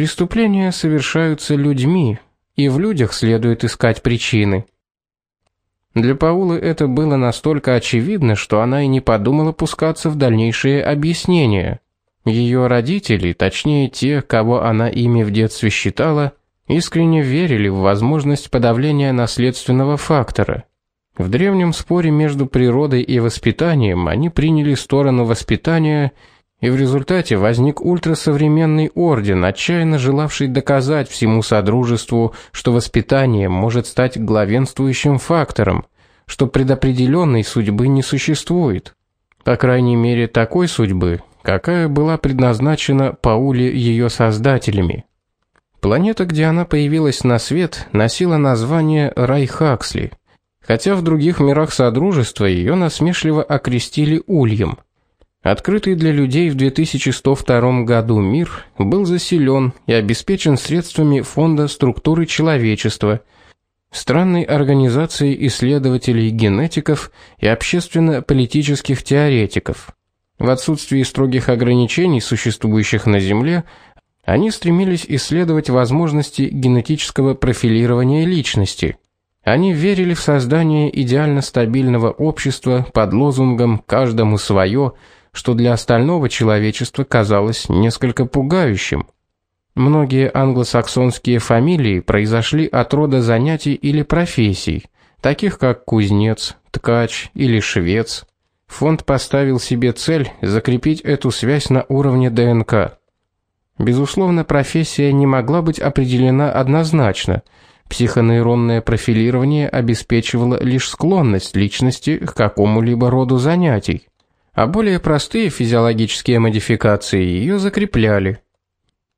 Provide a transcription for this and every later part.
Преступления совершаются людьми, и в людях следует искать причины. Для Паулы это было настолько очевидно, что она и не подумала пускаться в дальнейшие объяснения. Ее родители, точнее те, кого она ими в детстве считала, искренне верили в возможность подавления наследственного фактора. В древнем споре между природой и воспитанием они приняли сторону воспитания, и в результате возник ультрасовременный орден, отчаянно желавший доказать всему содружеству, что воспитание может стать главенствующим фактором, что предопределенной судьбы не существует. По крайней мере, такой судьбы, какая была предназначена Пауле ее создателями. Планета, где она появилась на свет, носила название Рай Хаксли, хотя в других мирах содружества ее насмешливо окрестили Ульем. Открытый для людей в 2102 году мир был заселен и обеспечен средствами фонда структуры человечества, странной организации исследователей генетиков и общественно-политических теоретиков. В отсутствии строгих ограничений, существующих на Земле, они стремились исследовать возможности генетического профилирования личности. Они верили в создание идеально стабильного общества под лозунгом каждому свое, что для остального человечества казалось несколько пугающим. Многие англосаксонские фамилии произошли от рода занятий или профессий, таких как кузнец, ткач или швец. Фонд поставил себе цель закрепить эту связь на уровне ДНК. Безусловно, профессия не могла быть определена однозначно. Психонейронное профилирование обеспечивало лишь склонность личности к какому-либо роду занятий, а более простые физиологические модификации ее закрепляли.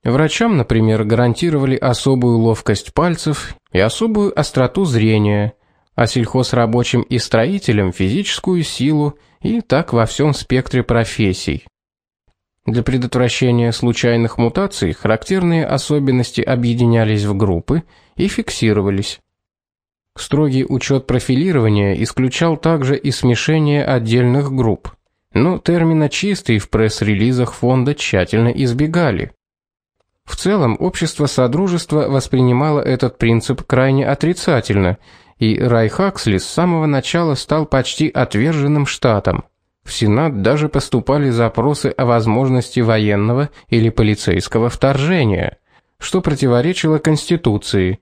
Врачам, например, гарантировали особую ловкость пальцев и особую остроту зрения, а сельхозрабочим и строителям физическую силу и так во всем спектре профессий. Для предотвращения случайных мутаций характерные особенности объединялись в группы и фиксировались. Строгий учет профилирования исключал также и смешение отдельных групп, но термина чистый в пресс-релизах фонда тщательно избегали. В целом, общество содружества воспринимало этот принцип крайне отрицательно и Рай Хаксли с самого начала стал почти отверженным штатом. В Сенат даже поступали запросы о возможности военного или полицейского вторжения, что противоречило конституции.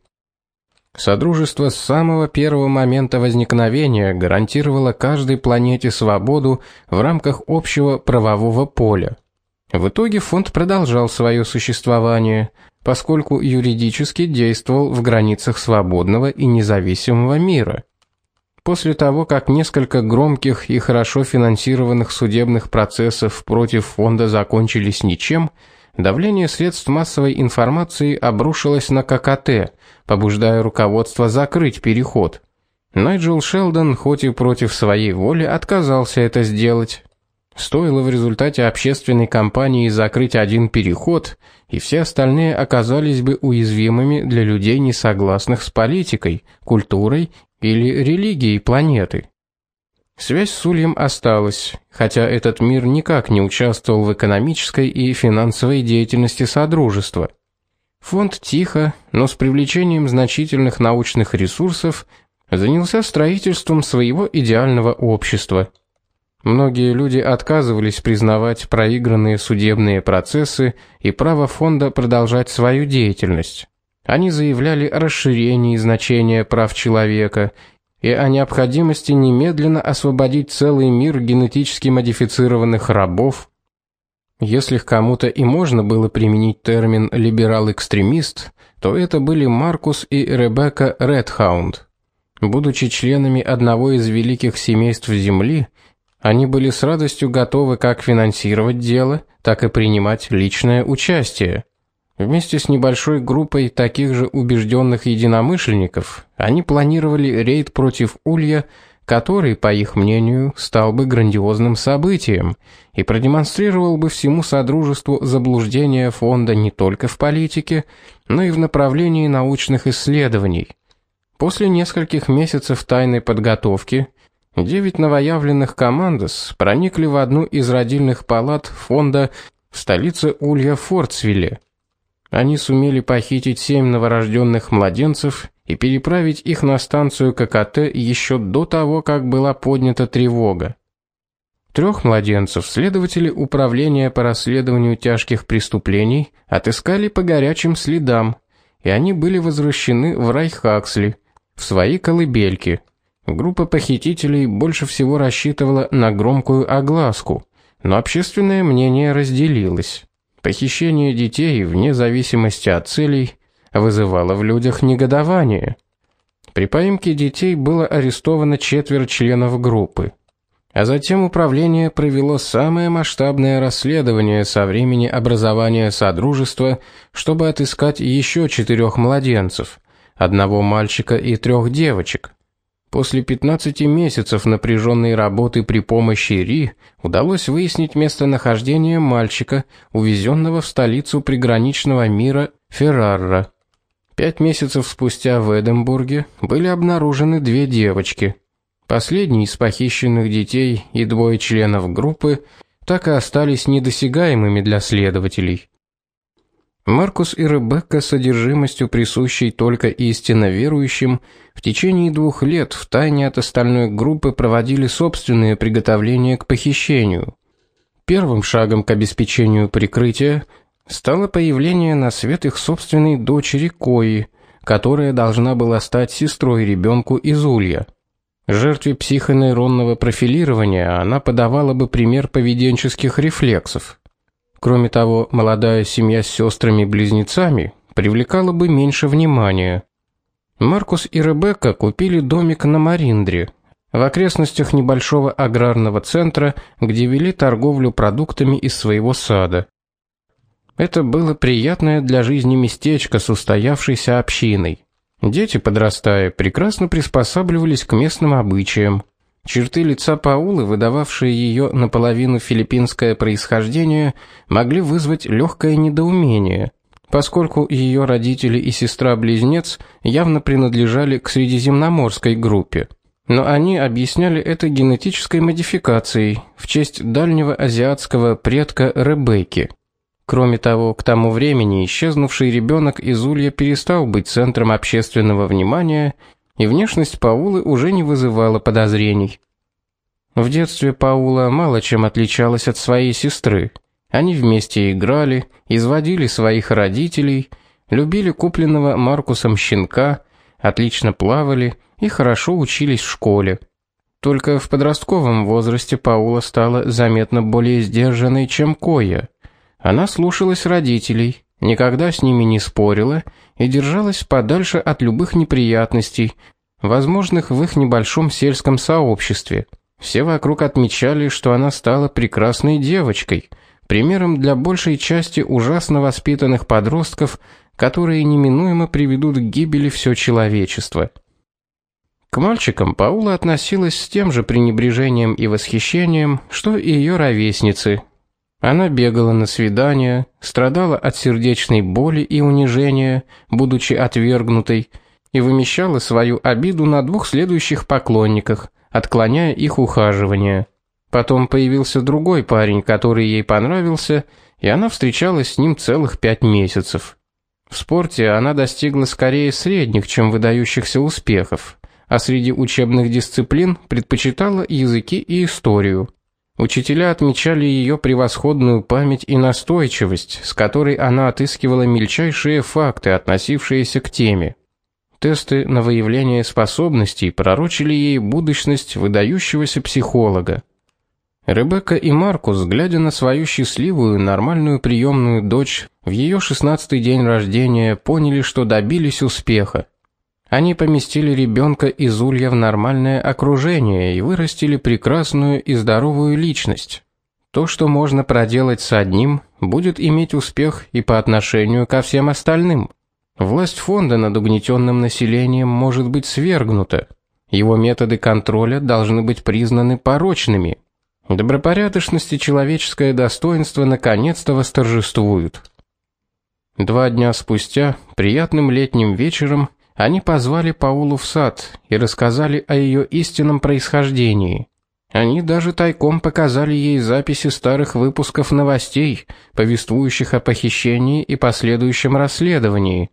Содружество с самого первого момента возникновения гарантировало каждой планете свободу в рамках общего правового поля. В итоге фонд продолжал свое существование, поскольку юридически действовал в границах свободного и независимого мира. После того, как несколько громких и хорошо финансированных судебных процессов против фонда закончились ничем, давление средств массовой информации обрушилось на ККТ, побуждая руководство закрыть переход. Найджел Шелдон, хоть и против своей воли, отказался это сделать. Стоило в результате общественной кампании закрыть один переход, и все остальные оказались бы уязвимыми для людей, не согласных с политикой, культурой или религией планеты. Связь с Ульем осталась, хотя этот мир никак не участвовал в экономической и финансовой деятельности содружества. Фонд тихо, но с привлечением значительных научных ресурсов занялся строительством своего идеального общества – Многие люди отказывались признавать проигранные судебные процессы и право фонда продолжать свою деятельность. Они заявляли о расширении значения прав человека и о необходимости немедленно освободить целый мир генетически модифицированных рабов. Если к кому-то и можно было применить термин либерал-экстремист, то это были Маркус и Ребекка Редхаунд. Будучи членами одного из великих семейств Земли, они были с радостью готовы как финансировать дело, так и принимать личное участие. Вместе с небольшой группой таких же убежденных единомышленников они планировали рейд против Улья, который, по их мнению, стал бы грандиозным событием и продемонстрировал бы всему содружеству заблуждение фонда не только в политике, но и в направлении научных исследований. После нескольких месяцев тайной подготовки Девять новоявленных командос проникли в одну из родильных палат фонда в столице Улья Фортсвилле. Они сумели похитить семь новорожденных младенцев и переправить их на станцию ККТ еще до того, как была поднята тревога. Трех младенцев следователи управления по расследованию тяжких преступлений отыскали по горячим следам, и они были возвращены в Райхаксли, в свои колыбельки. Группа похитителей больше всего рассчитывала на громкую огласку, но общественное мнение разделилось. Похищение детей вне зависимости от целей вызывало в людях негодование. При поимке детей было арестовано четверо членов группы. А затем управление провело самое масштабное расследование со времени образования содружества, чтобы отыскать еще четырех младенцев, одного мальчика и трех девочек. После 15 месяцев напряженной работы при помощи Ри удалось выяснить местонахождение мальчика, увезенного в столицу приграничного мира Феррара. Пять месяцев спустя в Эдинбурге были обнаружены две девочки. Последний из похищенных детей и двое членов группы так и остались недосягаемыми для следователей. Маркус и Ребекка с одержимостью присущей только истинно верующим в течение двух лет в тайне от остальной группы проводили собственные приготовления к похищению. Первым шагом к обеспечению прикрытия стало появление на свет их собственной дочери Кои, которая должна была стать сестрой ребенку из Улья. Жертве психонейронного профилирования она подавала бы пример поведенческих рефлексов. Кроме того, молодая семья с сестрами-близнецами привлекала бы меньше внимания. Маркус и Ребекка купили домик на Мариндре, в окрестностях небольшого аграрного центра, где вели торговлю продуктами из своего сада. Это было приятное для жизни местечко с устоявшейся общиной. Дети, подрастая, прекрасно приспосабливались к местным обычаям. Черты лица Паулы, выдававшие ее наполовину филиппинское происхождение, могли вызвать легкое недоумение, поскольку ее родители и сестра-близнец явно принадлежали к средиземноморской группе. Но они объясняли это генетической модификацией в честь дальнего азиатского предка Ребекки. Кроме того, к тому времени исчезнувший ребенок из Улья перестал быть центром общественного внимания и внешность Паулы уже не вызывала подозрений. В детстве Паула мало чем отличалась от своей сестры. Они вместе играли, изводили своих родителей, любили купленного Маркусом щенка, отлично плавали и хорошо учились в школе. Только в подростковом возрасте Паула стала заметно более сдержанной, чем Коя. Она слушалась родителей, никогда с ними не спорила и держалась подальше от любых неприятностей, возможных в их небольшом сельском сообществе. Все вокруг отмечали, что она стала прекрасной девочкой, примером для большей части ужасно воспитанных подростков, которые неминуемо приведут к гибели все человечество. К мальчикам Паула относилась с тем же пренебрежением и восхищением, что и ее ровесницы, она бегала на свидания, страдала от сердечной боли и унижения, будучи отвергнутой, и вымещала свою обиду на двух следующих поклонниках, отклоняя их ухаживание. Потом появился другой парень, который ей понравился, и она встречалась с ним целых пять месяцев. В спорте она достигла скорее средних, чем выдающихся успехов, а среди учебных дисциплин предпочитала языки и историю. Учителя отмечали ее превосходную память и настойчивость, с которой она отыскивала мельчайшие факты, относившиеся к теме. Тесты на выявление способностей пророчили ей будущность выдающегося психолога. Ребекка и Маркус, глядя на свою счастливую, нормальную приемную дочь в ее шестнадцатый день рождения, поняли, что добились успеха. Они поместили ребенка из улья в нормальное окружение и вырастили прекрасную и здоровую личность. То, что можно проделать с одним, будет иметь успех и по отношению ко всем остальным. Власть фонда над угнетенным населением может быть свергнута. Его методы контроля должны быть признаны порочными. Добропорядочность и человеческое достоинство наконец-то восторжествуют. Два дня спустя, приятным летним вечером, они позвали Паулу в сад и рассказали о ее истинном происхождении. Они даже тайком показали ей записи старых выпусков новостей, повествующих о похищении и последующем расследовании.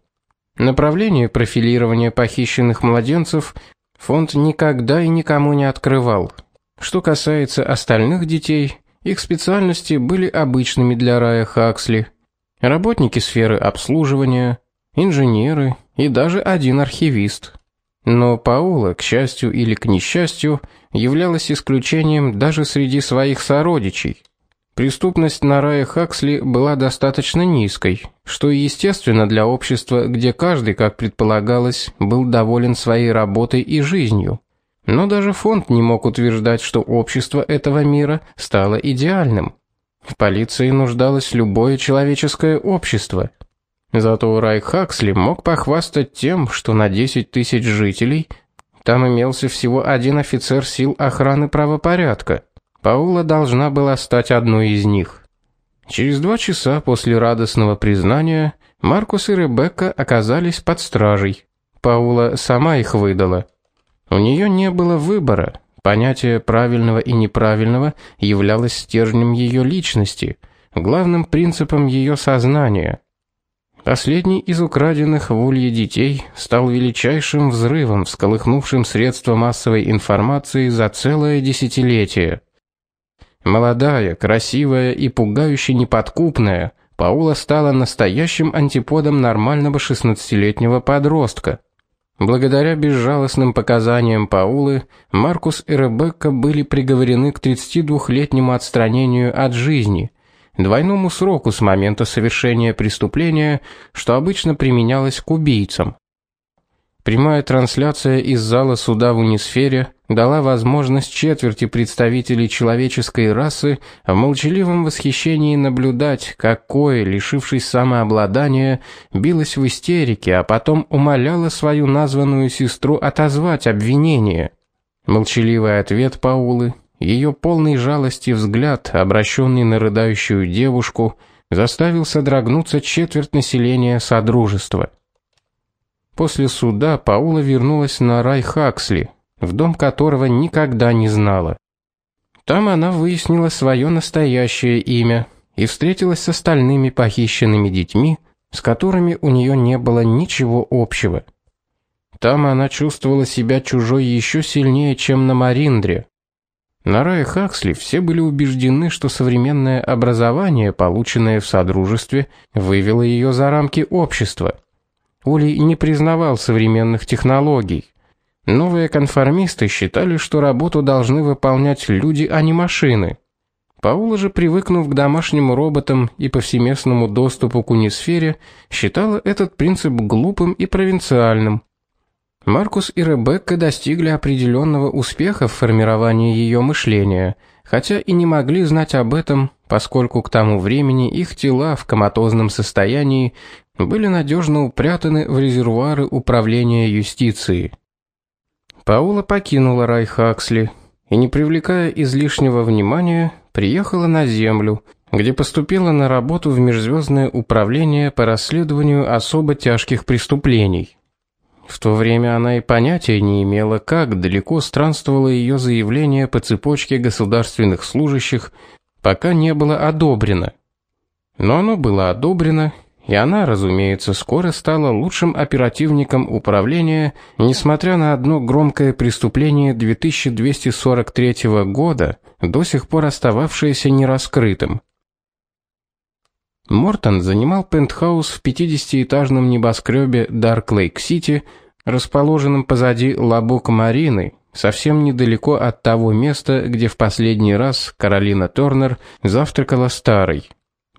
Направление профилирования похищенных младенцев фонд никогда и никому не открывал. Что касается остальных детей, их специальности были обычными для Рая Хаксли. Работники сферы обслуживания, инженеры и даже один архивист. Но Паула, к счастью или к несчастью, являлась исключением даже среди своих сородичей. Преступность на Рае Хаксли была достаточно низкой, что естественно для общества, где каждый, как предполагалось, был доволен своей работой и жизнью. Но даже фонд не мог утверждать, что общество этого мира стало идеальным. В полиции нуждалось любое человеческое общество. Зато Рай Хаксли мог похвастать тем, что на 10 тысяч жителей там имелся всего один офицер сил охраны правопорядка. Паула должна была стать одной из них. Через два часа после радостного признания Маркус и Ребекка оказались под стражей. Паула сама их выдала. У нее не было выбора. Понятие правильного и неправильного являлось стержнем ее личности, главным принципом ее сознания. Последний из украденных в Улье детей стал величайшим взрывом, всколыхнувшим средства массовой информации за целое десятилетие. Молодая, красивая и пугающе неподкупная, Паула стала настоящим антиподом нормального шестнадцатилетнего подростка. Благодаря безжалостным показаниям Паулы, Маркус и Ребекка были приговорены к 32-летнему отстранению от жизни, двойному сроку с момента совершения преступления, что обычно применялось к убийцам. Прямая трансляция из зала суда в Унисфере дала возможность четверти представителей человеческой расы в молчаливом восхищении наблюдать, как Кое, лишившись самообладания, билась в истерике, а потом умоляла свою названную сестру отозвать обвинение. Молчаливый ответ Паулы, ее полный жалости взгляд, обращенный на рыдающую девушку, заставил содрогнуться четверть населения содружества. После суда Паула вернулась на рай Хаксли, в дом которого никогда не знала. Там она выяснила свое настоящее имя и встретилась с остальными похищенными детьми, с которыми у нее не было ничего общего. Там она чувствовала себя чужой еще сильнее, чем на Мариндре. На Рае Хаксли все были убеждены, что современное образование, полученное в содружестве, вывело ее за рамки общества. Улей не признавал современных технологий. Новые конформисты считали, что работу должны выполнять люди, а не машины. Паула же, привыкнув к домашним роботам и повсеместному доступу к унисфере, считала этот принцип глупым и провинциальным. Маркус и Ребекка достигли определенного успеха в формировании ее мышления, хотя и не могли знать об этом, поскольку к тому времени их тела в коматозном состоянии были надежно упрятаны в резервуары управления юстиции. Паула покинула рай Хаксли и, не привлекая излишнего внимания, приехала на землю, где поступила на работу в межзвездное управление по расследованию особо тяжких преступлений. В то время она и понятия не имела, как далеко странствовало ее заявление по цепочке государственных служащих, пока не было одобрено. Но оно было одобрено, и она, разумеется, скоро стала лучшим оперативником управления, несмотря на одно громкое преступление 2243 года, до сих пор остававшееся нераскрытым. Мортон занимал пентхаус в 50-этажном небоскребе Dark Lake City, расположенном позади Лабук Марины, совсем недалеко от того места, где в последний раз Каролина Торнер завтракала старой.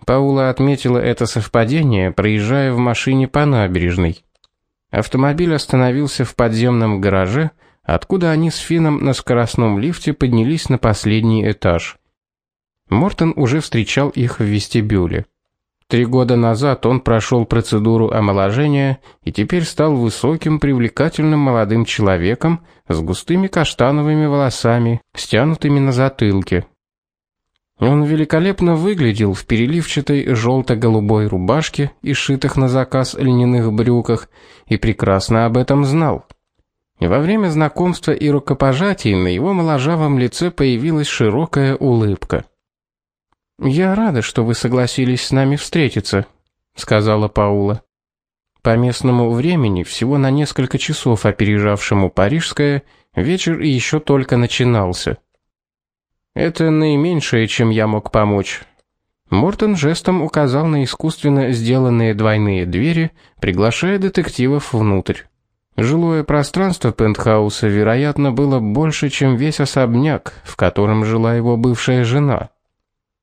Паула отметила это совпадение, проезжая в машине по набережной. Автомобиль остановился в подземном гараже, откуда они с Фином на скоростном лифте поднялись на последний этаж. Мортон уже встречал их в вестибюле. Три года назад он прошел процедуру омоложения и теперь стал высоким, привлекательным молодым человеком с густыми каштановыми волосами, стянутыми на затылке. Он великолепно выглядел в переливчатой желто голубой рубашке и сшитых на заказ льняных брюках и прекрасно об этом знал. Во время знакомства и рукопожатий на его моложавом лице появилась широкая улыбка. "Я рада, что вы согласились с нами встретиться", сказала Паула. По местному времени, всего на несколько часов опережавшему парижское, вечер еще только начинался. Это наименьшее, чем я мог помочь. Мортон жестом указал на искусственно сделанные двойные двери, приглашая детективов внутрь. Жилое пространство пентхауса, вероятно, было больше, чем весь особняк, в котором жила его бывшая жена.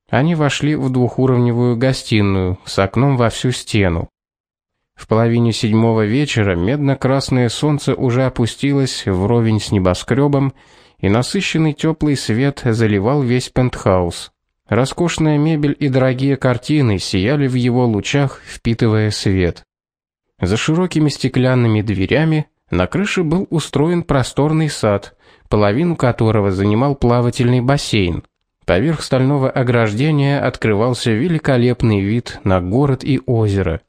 Они вошли в двухуровневую гостиную с окном во всю стену. В половине седьмого вечера медно-красное солнце уже опустилось вровень с небоскребом, и насыщенный теплый свет заливал весь пентхаус. Роскошная мебель и дорогие картины сияли в его лучах, впитывая свет. За широкими стеклянными дверями на крыше был устроен просторный сад, половину которого занимал плавательный бассейн. Поверх стального ограждения открывался великолепный вид на город и озеро.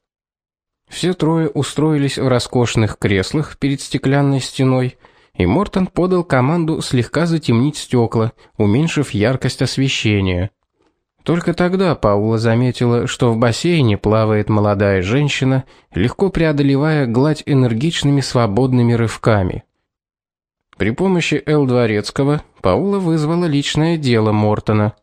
Все трое устроились в роскошных креслах перед стеклянной стеной, и Мортон подал команду слегка затемнить стекла, уменьшив яркость освещения. Только тогда Паула заметила, что в бассейне плавает молодая женщина, легко преодолевая гладь энергичными свободными рывками. При помощи Эл Дворецкого Паула вызвала личное дело Мортона.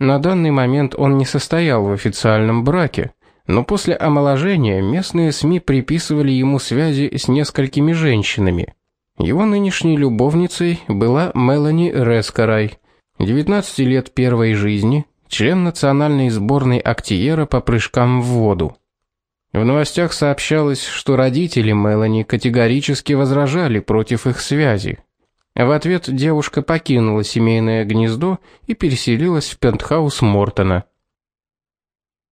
На данный момент он не состоял в официальном браке, но после омоложения местные СМИ приписывали ему связи с несколькими женщинами. Его нынешней любовницей была Мелани Рескарай, 19 лет первой жизни, член национальной сборной актиера по прыжкам в воду. В новостях сообщалось, что родители Мелани категорически возражали против их связи. В ответ девушка покинула семейное гнездо и переселилась в пентхаус Мортона.